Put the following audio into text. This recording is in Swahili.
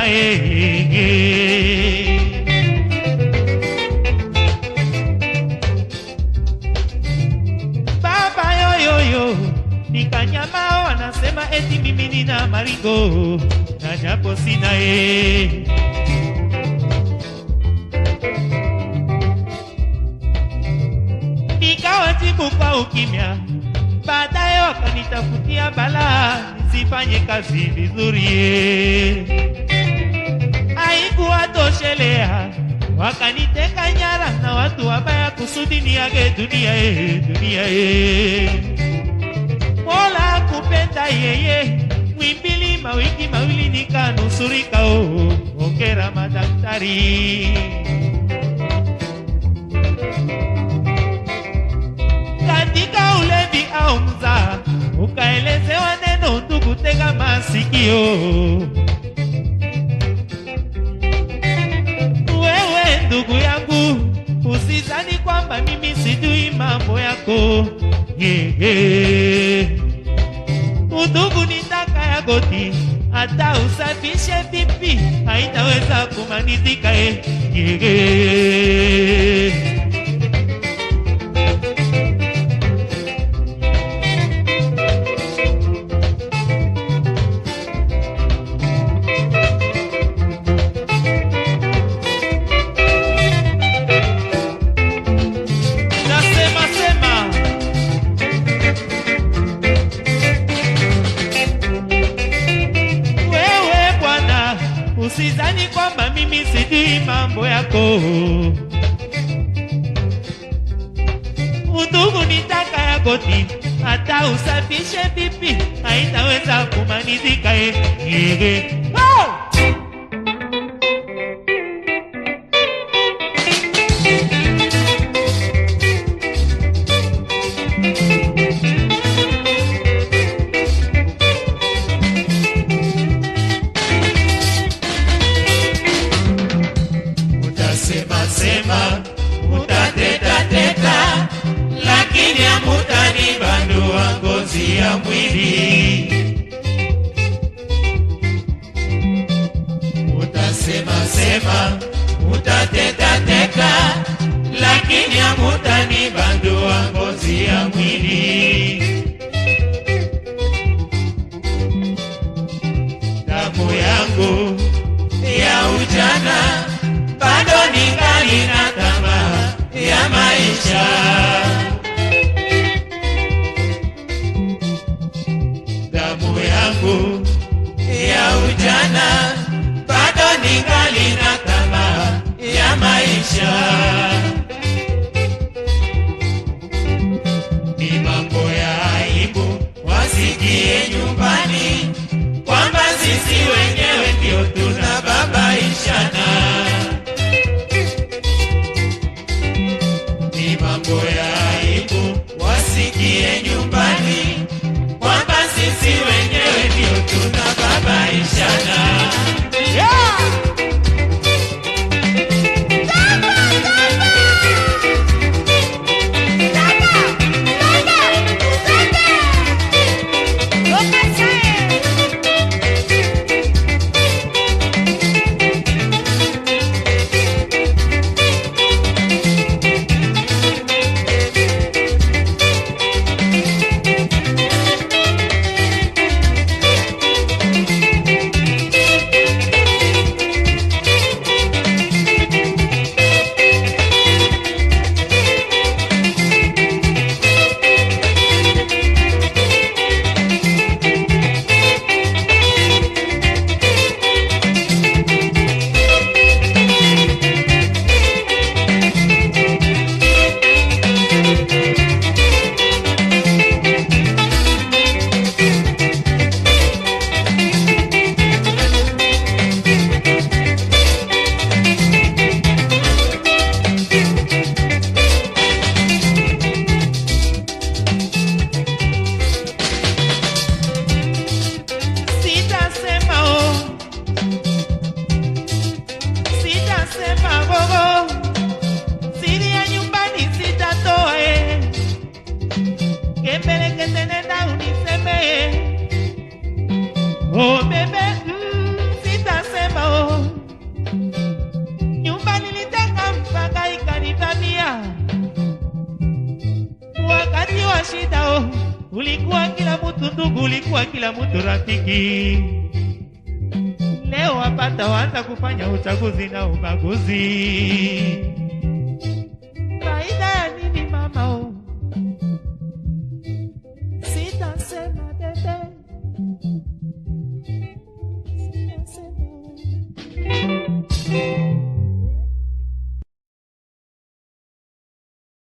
Eh. Baba yoyoyo, nikanyama, wanasema eti mimi nina maringo na japo sina. Nikawajibu kwa ukimya, baadaye wakanitafutia balaa nisifanye kazi vizuri. Haikuwa toshelea, wakaniteka nyara na watu wabaya kusudi niage dunia e, dunia e. Mola kupenda yeye, mwimbili mawiki mawili nikanusurika. Oh, madaktari. katika ulevi au mzaa, ukaelezewa neno, ndugu, tega masikio. makambo yako. Udugu ni ndaka ya goti ata usafishe vipi haitaweza kumalizika e, e, e. usizani kwamba mimi sijui mambo yako. Udugu ni taka ya goti, hata usafishe vipi haitaweza kumalizika. eh. Oh! Ngozi ya mwili. Utasema sema, utateta teka, lakini hamutani bandua ngozi ya mwili. Damu yangu ya ujana bado ningali na tamaa ya maisha. Yangu ya ujana bado ningali na tamaa ya maisha. Yeah. Oh bebe, mm, sitasema oh. Nyumba nilitaka mpaka ikanivamia wakati wa shida oh. Ulikuwa kila mtu ndugu, ulikuwa kila mtu rafiki. Leo wapata waanza kufanya uchaguzi na ubaguzi. Faida ya nini mama oh? Sitasema bebe,